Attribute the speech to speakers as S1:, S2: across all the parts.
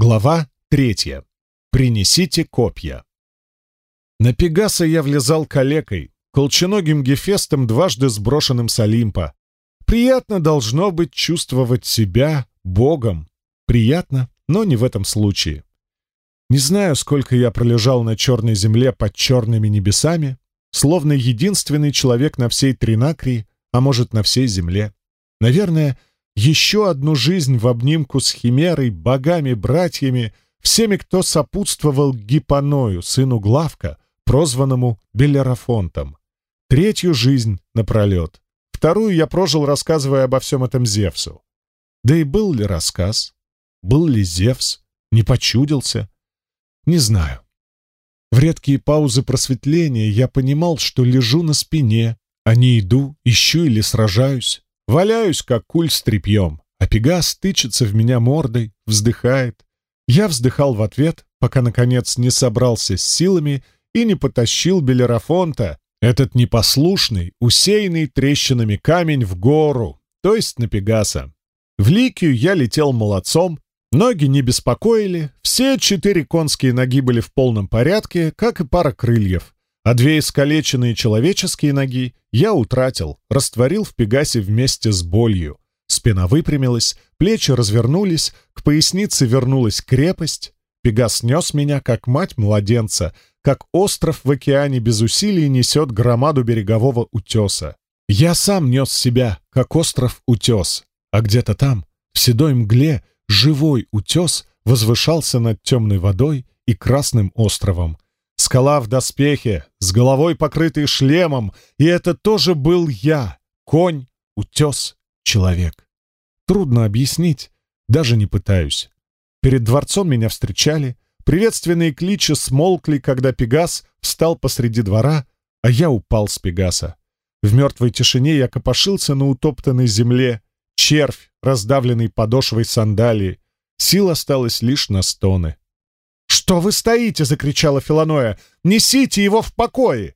S1: Глава третья. Принесите копья. На Пегаса я влезал калекой, колченогим гефестом, дважды сброшенным с Олимпа. Приятно должно быть чувствовать себя богом. Приятно, но не в этом случае. Не знаю, сколько я пролежал на черной земле под черными небесами, словно единственный человек на всей Тринакрии, а может, на всей земле. Наверное, еще одну жизнь в обнимку с Химерой, богами-братьями, всеми, кто сопутствовал Гипоною, сыну Главка, прозванному Белерафонтом. Третью жизнь напролет. Вторую я прожил, рассказывая обо всем этом Зевсу. Да и был ли рассказ? Был ли Зевс? Не почудился? Не знаю. В редкие паузы просветления я понимал, что лежу на спине, а не иду, ищу или сражаюсь. Валяюсь, как куль с тряпьем, а Пегас тычется в меня мордой, вздыхает. Я вздыхал в ответ, пока, наконец, не собрался с силами и не потащил Белерафонта, этот непослушный, усеянный трещинами камень, в гору, то есть на Пегаса. В Ликию я летел молодцом, ноги не беспокоили, все четыре конские ноги были в полном порядке, как и пара крыльев а две искалеченные человеческие ноги я утратил, растворил в Пегасе вместе с болью. Спина выпрямилась, плечи развернулись, к пояснице вернулась крепость. Пегас нес меня, как мать младенца, как остров в океане без усилий несет громаду берегового утеса. Я сам нес себя, как остров-утес, а где-то там, в седой мгле, живой утес возвышался над темной водой и красным островом — Скала в доспехе, с головой покрытой шлемом, и это тоже был я, конь, утес, человек. Трудно объяснить, даже не пытаюсь. Перед дворцом меня встречали, приветственные кличи смолкли, когда Пегас встал посреди двора, а я упал с Пегаса. В мертвой тишине я копошился на утоптанной земле, червь, раздавленный подошвой сандалии. Сил осталось лишь на стоны. «Что вы стоите?» — закричала Филаноя. «Несите его в покое!»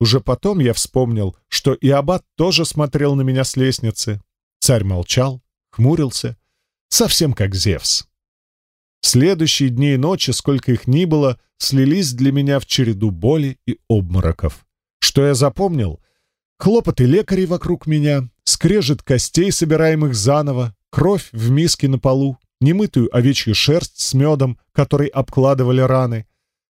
S1: Уже потом я вспомнил, что и аббат тоже смотрел на меня с лестницы. Царь молчал, хмурился, совсем как Зевс. Следующие дни и ночи, сколько их ни было, слились для меня в череду боли и обмороков. Что я запомнил? Хлопоты лекарей вокруг меня, скрежет костей, собираемых заново, кровь в миске на полу, немытую овечью шерсть с медом, которой обкладывали раны,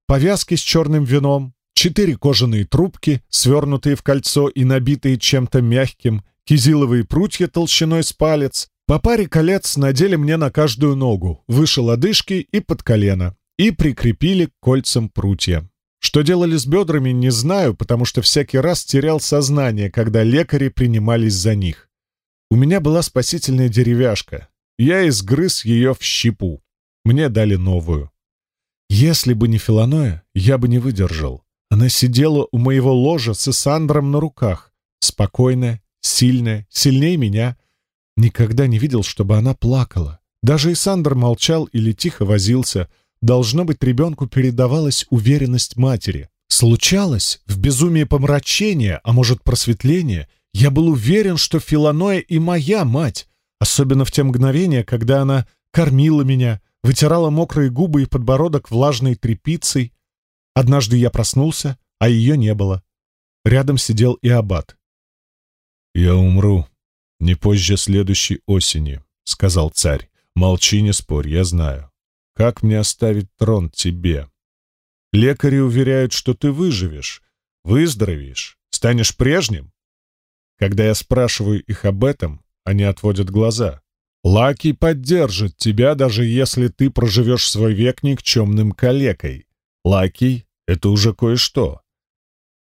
S1: повязки с черным вином, четыре кожаные трубки, свернутые в кольцо и набитые чем-то мягким, кизиловые прутья толщиной с палец, по паре колец надели мне на каждую ногу, выше лодыжки и под колено, и прикрепили к кольцам прутья. Что делали с бедрами, не знаю, потому что всякий раз терял сознание, когда лекари принимались за них. У меня была спасительная деревяшка, я изгрыз ее в щепу. Мне дали новую. Если бы не Филаноя, я бы не выдержал. Она сидела у моего ложа с Исандром на руках. Спокойная, сильная, сильнее меня. Никогда не видел, чтобы она плакала. Даже Исандр молчал или тихо возился. Должно быть, ребенку передавалась уверенность матери. Случалось, в безумии помрачения, а может просветления, я был уверен, что Филаноя и моя мать, Особенно в те мгновения, когда она кормила меня, вытирала мокрые губы и подбородок влажной тряпицей. Однажды я проснулся, а ее не было. Рядом сидел и аббат. «Я умру не позже следующей осени», — сказал царь. «Молчи, не спорь, я знаю. Как мне оставить трон тебе? Лекари уверяют, что ты выживешь, выздоровеешь, станешь прежним. Когда я спрашиваю их об этом, они отводят глаза. Лаки поддержит тебя, даже если ты проживешь свой век никчемным калекой. Лаки — это уже кое-что.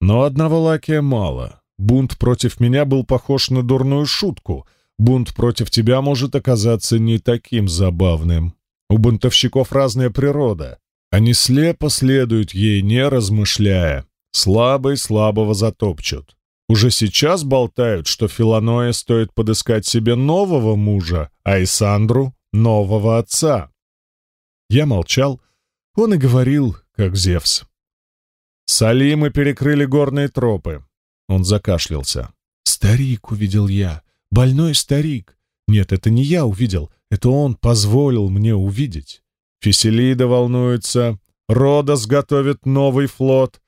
S1: Но одного Лакия мало. Бунт против меня был похож на дурную шутку. Бунт против тебя может оказаться не таким забавным. У бунтовщиков разная природа. Они слепо следуют ей, не размышляя. Слабый слабого затопчут. Уже сейчас болтают, что Филаное стоит подыскать себе нового мужа, а Исандру — нового отца. Я молчал. Он и говорил, как Зевс. Салимы перекрыли горные тропы. Он закашлялся. «Старик увидел я. Больной старик. Нет, это не я увидел. Это он позволил мне увидеть. Феселида волнуется, Родос готовит новый флот.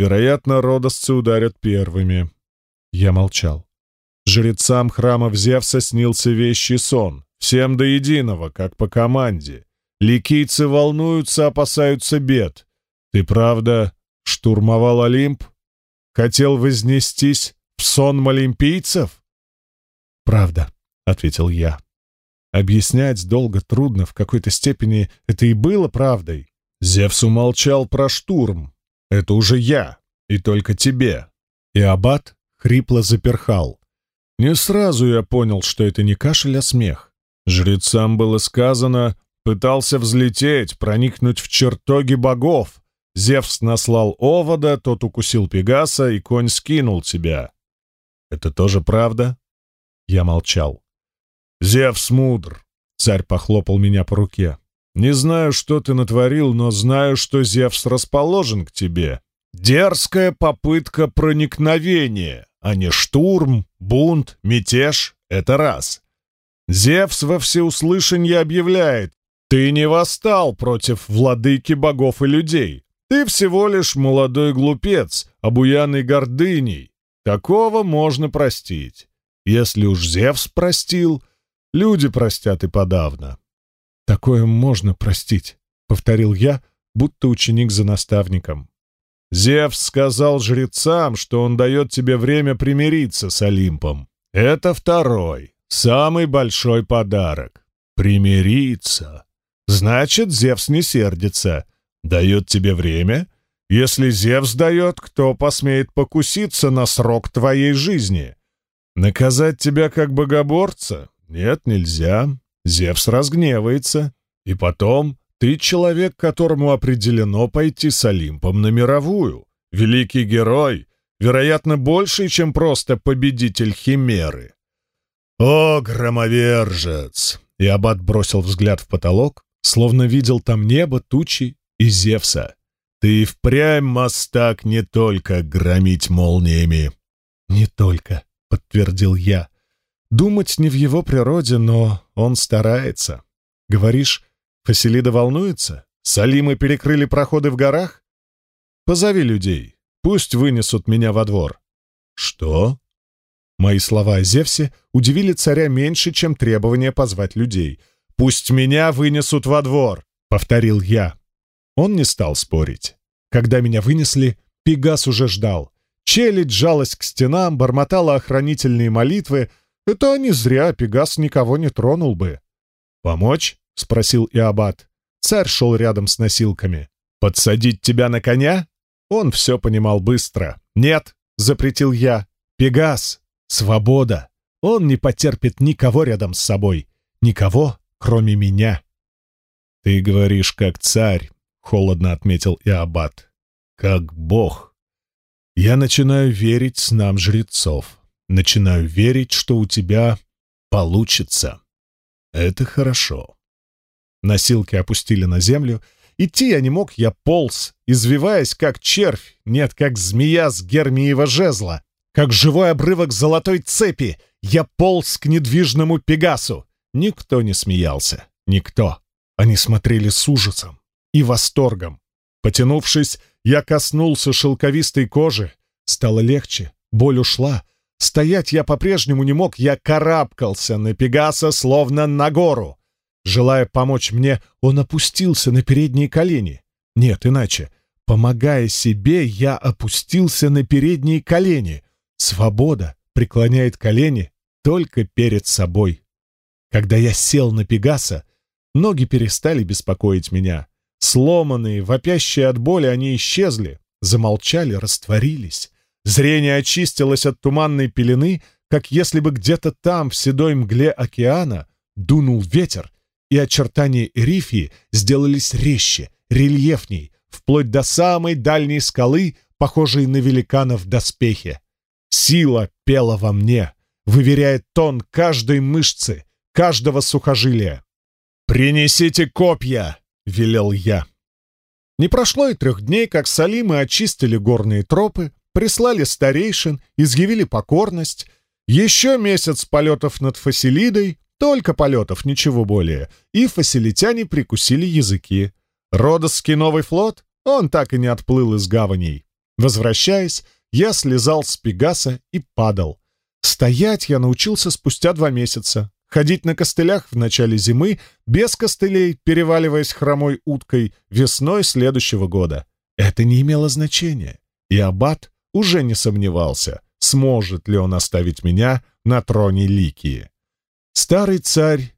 S1: Вероятно, родосцы ударят первыми. Я молчал. Жрецам храма Зевса снился вещий сон. Всем до единого, как по команде. Ликийцы волнуются, опасаются бед. Ты, правда, штурмовал Олимп? Хотел вознестись в сон олимпийцев? «Правда», — ответил я. Объяснять долго, трудно, в какой-то степени это и было правдой. Зевс умолчал про штурм. Это уже я, и только тебе. И аббат хрипло заперхал. Не сразу я понял, что это не кашель, а смех. Жрецам было сказано, пытался взлететь, проникнуть в чертоги богов. Зевс наслал овода, тот укусил Пегаса, и конь скинул тебя. Это тоже правда? Я молчал. Зевс мудр. Царь похлопал меня по руке. Не знаю, что ты натворил, но знаю, что Зевс расположен к тебе. Дерзкая попытка проникновения, а не штурм, бунт, мятеж — это раз. Зевс во всеуслышание объявляет, ты не восстал против владыки богов и людей. Ты всего лишь молодой глупец, обуянный гордыней. Такого можно простить. Если уж Зевс простил, люди простят и подавно. «Такое можно простить», — повторил я, будто ученик за наставником. «Зевс сказал жрецам, что он дает тебе время примириться с Олимпом. Это второй, самый большой подарок. Примириться. Значит, Зевс не сердится. Дает тебе время? Если Зевс дает, кто посмеет покуситься на срок твоей жизни? Наказать тебя как богоборца? Нет, нельзя. Зевс разгневается. И потом, ты человек, которому определено пойти с Олимпом на мировую. Великий герой, вероятно, больший, чем просто победитель Химеры. О, громовержец! И Аббат бросил взгляд в потолок, словно видел там небо, тучи и Зевса. Ты впрямь мастак не только громить молниями. Не только, подтвердил я. Думать не в его природе, но он старается. Говоришь, Фасилида волнуется? Салимы перекрыли проходы в горах? Позови людей. Пусть вынесут меня во двор. Что? Мои слова о Зевсе удивили царя меньше, чем требование позвать людей. «Пусть меня вынесут во двор!» — повторил я. Он не стал спорить. Когда меня вынесли, Пегас уже ждал. Челядь жалась к стенам, бормотала охранительные молитвы, это не зря Пегас никого не тронул бы. «Помочь?» — спросил Иабат. Царь шел рядом с носилками. «Подсадить тебя на коня?» Он все понимал быстро. «Нет!» — запретил я. «Пегас! Свобода! Он не потерпит никого рядом с собой. Никого, кроме меня!» «Ты говоришь, как царь», — холодно отметил Иабат. «Как бог. Я начинаю верить снам жрецов. Начинаю верить, что у тебя получится. Это хорошо. Носилки опустили на землю. Идти я не мог, я полз, извиваясь, как червь, нет, как змея с гермиева жезла, как живой обрывок золотой цепи. Я полз к недвижному Пегасу. Никто не смеялся. Никто. Они смотрели с ужасом и восторгом. Потянувшись, я коснулся шелковистой кожи. Стало легче, боль ушла, Стоять я по-прежнему не мог, я карабкался на Пегаса, словно на гору. Желая помочь мне, он опустился на передние колени. Нет, иначе. Помогая себе, я опустился на передние колени. Свобода преклоняет колени только перед собой. Когда я сел на Пегаса, ноги перестали беспокоить меня. Сломанные, вопящие от боли, они исчезли, замолчали, растворились. Зрение очистилось от туманной пелены, как если бы где-то там, в седой мгле океана, дунул ветер, и очертания Эрифии сделались резче, рельефней, вплоть до самой дальней скалы, похожей на великана в доспехе. Сила пела во мне, выверяет тон каждой мышцы, каждого сухожилия. «Принесите копья!» — велел я. Не прошло и трех дней, как Салимы очистили горные тропы, прислали старейшин, изъявили покорность. Еще месяц полетов над Фасилидой, Только полетов, ничего более. И фасилитяне прикусили языки. Родосский новый флот? Он так и не отплыл из гаваней. Возвращаясь, я слезал с Пегаса и падал. Стоять я научился спустя два месяца. Ходить на костылях в начале зимы, без костылей, переваливаясь хромой уткой, весной следующего года. Это не имело значения. И Аббат уже не сомневался, сможет ли он оставить меня на троне Ликии. Старый царь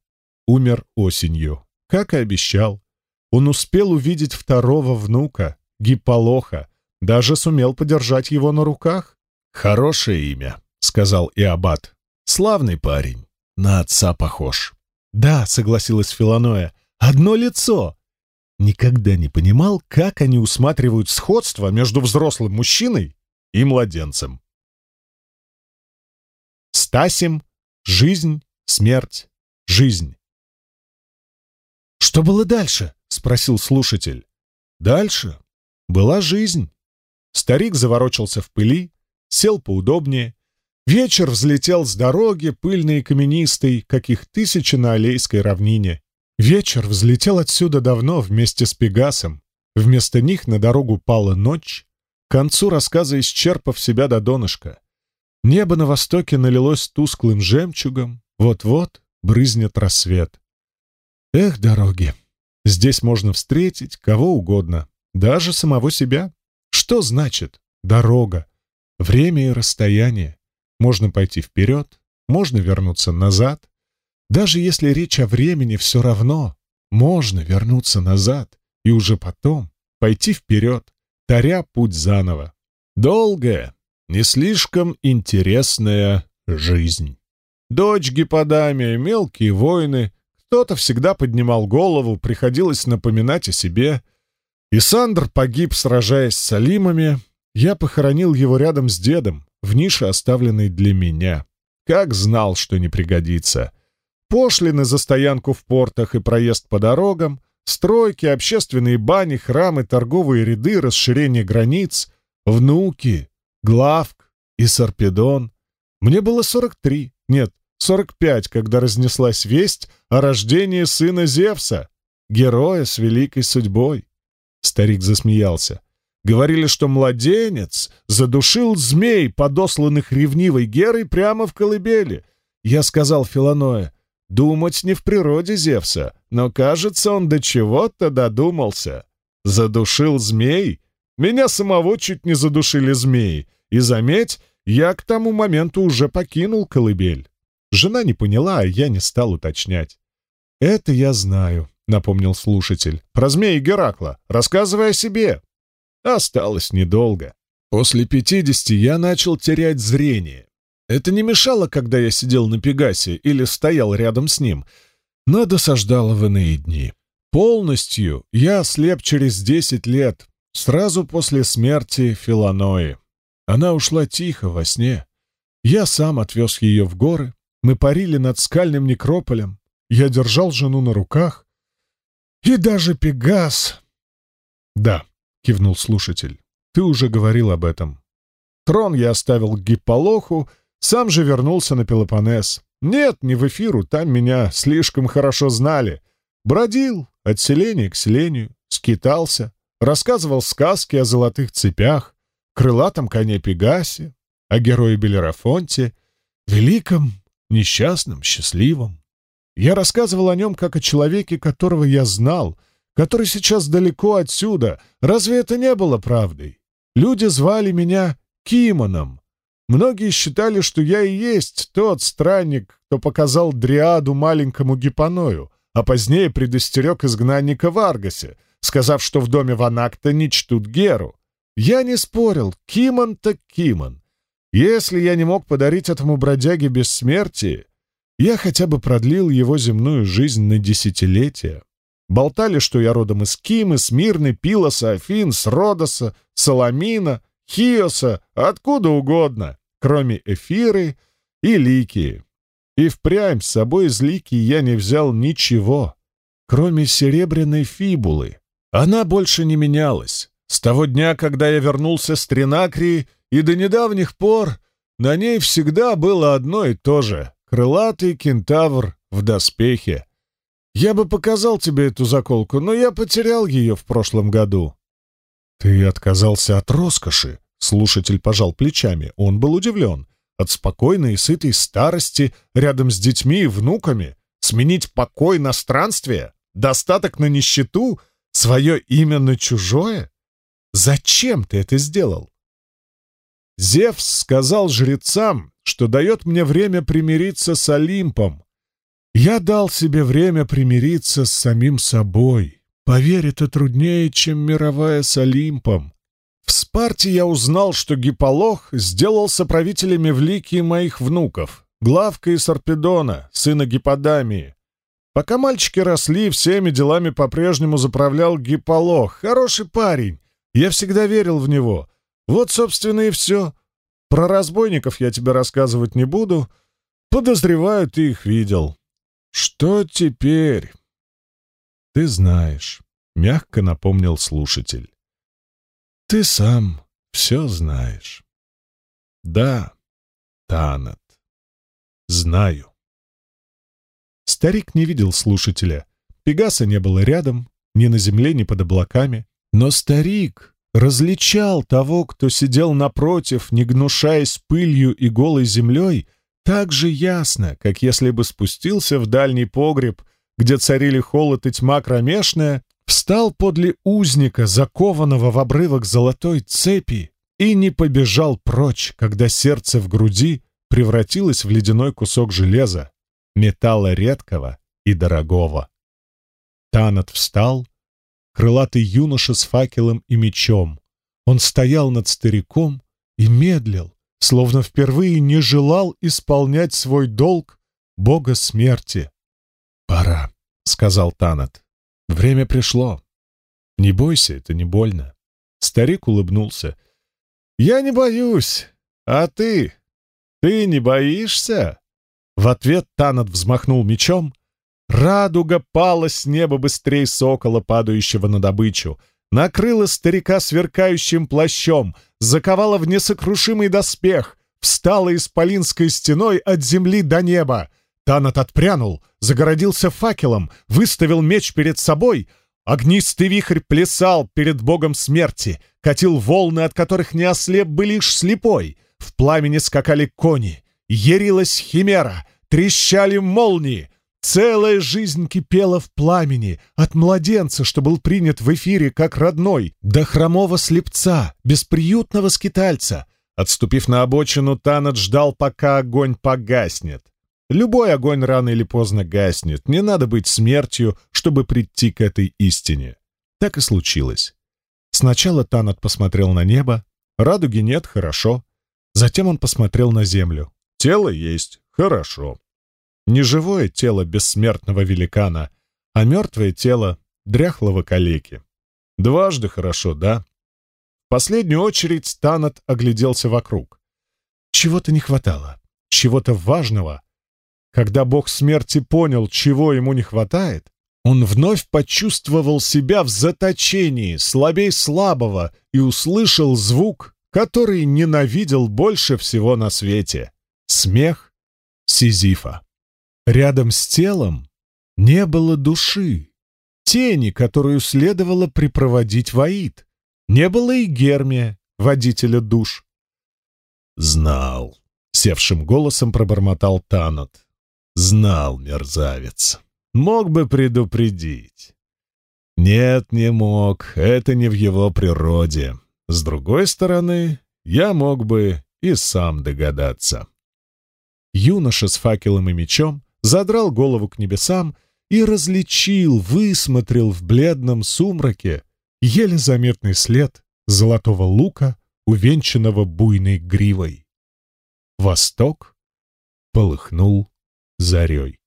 S1: умер осенью, как и обещал. Он успел увидеть второго внука, Гиполоха, даже сумел подержать его на руках. «Хорошее имя», — сказал Иабат. «Славный парень, на отца похож». «Да», — согласилась Филаноя, — «одно лицо». Никогда не понимал, как они усматривают сходство между взрослым мужчиной и младенцем. Стасим, жизнь смерть, жизнь. «Что было дальше?» — спросил слушатель. «Дальше была жизнь». Старик заворочился в пыли, сел поудобнее. Вечер взлетел с дороги, пыльной и каменистой, каких тысячи на Алейской равнине. Вечер взлетел отсюда давно вместе с Пегасом. Вместо них на дорогу пала ночь, к концу рассказа исчерпав себя до донышка. Небо на востоке налилось тусклым жемчугом, вот-вот брызнет рассвет. Эх, дороги! Здесь можно встретить кого угодно, даже самого себя. Что значит дорога? Время и расстояние. Можно пойти вперед, можно вернуться назад. Даже если речь о времени, все равно можно вернуться назад и уже потом пойти вперед, таря путь заново. Долгая, не слишком интересная жизнь. Дочь Гиподамия, мелкие воины. Кто-то всегда поднимал голову, приходилось напоминать о себе. Исандр погиб, сражаясь с Салимами. Я похоронил его рядом с дедом, в нише, оставленной для меня. Как знал, что не пригодится. Пошлины за стоянку в портах и проезд по дорогам, стройки, общественные бани, храмы, торговые ряды, расширение границ, внуки, Главк и Сарпедон. Мне было 43, нет, 45, когда разнеслась весть о рождении сына Зевса, героя с великой судьбой. Старик засмеялся. Говорили, что младенец задушил змей, подосланных ревнивой Герой, прямо в колыбели. Я сказал Филаное, думать не в природе Зевса, но, кажется, он до чего-то додумался. Задушил змей? Меня самого чуть не задушили змеи. И заметь, я к тому моменту уже покинул колыбель. Жена не поняла, а я не стал уточнять. «Это я знаю», — напомнил слушатель. «Про змеи Геракла. Рассказывай о себе». Осталось недолго. После пятидесяти я начал терять зрение. Это не мешало, когда я сидел на Пегасе или стоял рядом с ним, но досаждало в иные дни. Полностью я ослеп через десять лет, сразу после смерти Филанои. Она ушла тихо, во сне. Я сам отвез ее в горы, мы парили над скальным некрополем. Я держал жену на руках. И даже Пегас... Да, кивнул слушатель, ты уже говорил об этом. Трон я оставил Гипполоху, сам же вернулся на Пелопоннес. Нет, не в эфиру, там меня слишком хорошо знали. Бродил от селения к селению, скитался, рассказывал сказки о золотых цепях, крылатом коне Пегасе, о герое Белерафонте, великом несчастным, счастливым. Я рассказывал о нем как о человеке, которого я знал, который сейчас далеко отсюда. Разве это не было правдой? Люди звали меня Кимоном. Многие считали, что я и есть тот странник, кто показал дриаду маленькому Гипоною, а позднее предостерег изгнанника в Аргасе, сказав, что в доме Ванакта не чтут Геру. Я не спорил, Кимон так Кимон. Если я не мог подарить этому бродяге бессмертие, я хотя бы продлил его земную жизнь на десятилетия. Болтали, что я родом из Кимы, Смирны, Пилоса, Афин, Сродоса, Саламина, Хиоса, откуда угодно, кроме Эфиры и Ликии. И впрямь с собой из Ликии я не взял ничего, кроме серебряной фибулы. Она больше не менялась. С того дня, когда я вернулся с Тринакрии, и до недавних пор на ней всегда было одно и то же — крылатый кентавр в доспехе. Я бы показал тебе эту заколку, но я потерял ее в прошлом году». «Ты отказался от роскоши?» Слушатель пожал плечами. Он был удивлен. От спокойной и сытой старости рядом с детьми и внуками сменить покой на странствие, достаток на нищету, свое имя на чужое? Зачем ты это сделал? Зевс сказал жрецам, что дает мне время примириться с Олимпом. Я дал себе время примириться с самим собой. Поверь, это труднее, чем мировая с Олимпом. В Спарте я узнал, что Гиполох сделался правителями в лике моих внуков, Главка и Сарпедона, сына Гиподамии. Пока мальчики росли, всеми делами по-прежнему заправлял Гиполох. Хороший парень. Я всегда верил в него. Вот, собственно, и все. Про разбойников я тебе рассказывать не буду. Подозреваю, ты их видел. Что теперь? Ты знаешь, — мягко напомнил слушатель. Ты сам все знаешь. Да, Танат, знаю. Старик не видел слушателя. Пегаса не было рядом, ни на земле, ни под облаками. Но старик различал того, кто сидел напротив, не гнушаясь пылью и голой землей, так же ясно, как если бы спустился в дальний погреб, где царили холод и тьма кромешная, встал подле узника, закованного в обрывок золотой цепи, и не побежал прочь, когда сердце в груди превратилось в ледяной кусок железа, металла редкого и дорогого. Танат встал, крылатый юноша с факелом и мечом. Он стоял над стариком и медлил, словно впервые не желал исполнять свой долг бога смерти. «Пора», — сказал Танат. «Время пришло. Не бойся, это не больно». Старик улыбнулся. «Я не боюсь. А ты? Ты не боишься?» В ответ Танат взмахнул мечом. Радуга пала с неба быстрее сокола, падающего на добычу, накрыла старика сверкающим плащом, заковала в несокрушимый доспех, встала исполинской стеной от земли до неба. Танат отпрянул, загородился факелом, выставил меч перед собой. Огнистый вихрь плясал перед богом смерти, катил волны, от которых не ослеп бы лишь слепой. В пламени скакали кони, ярилась химера, трещали молнии. Целая жизнь кипела в пламени, от младенца, что был принят в эфире как родной, до хромого слепца, бесприютного скитальца. Отступив на обочину, Танат ждал, пока огонь погаснет. Любой огонь рано или поздно гаснет, не надо быть смертью, чтобы прийти к этой истине. Так и случилось. Сначала Танат посмотрел на небо, радуги нет, хорошо. Затем он посмотрел на землю. Тело есть, хорошо. Не живое тело бессмертного великана, а мертвое тело дряхлого калеки. Дважды хорошо, да? В последнюю очередь Танат огляделся вокруг. Чего-то не хватало, чего-то важного. Когда бог смерти понял, чего ему не хватает, он вновь почувствовал себя в заточении, слабей слабого, и услышал звук, который ненавидел больше всего на свете — смех Сизифа. Рядом с телом не было души, тени, которую следовало припроводить в Аид. Не было и Гермия, водителя душ. «Знал», — севшим голосом пробормотал Танот. «Знал, мерзавец. Мог бы предупредить». «Нет, не мог. Это не в его природе. С другой стороны, я мог бы и сам догадаться». Юноша с факелом и мечом задрал голову к небесам и различил, высмотрел в бледном сумраке еле заметный след золотого лука, увенчанного буйной гривой. Восток полыхнул зарей.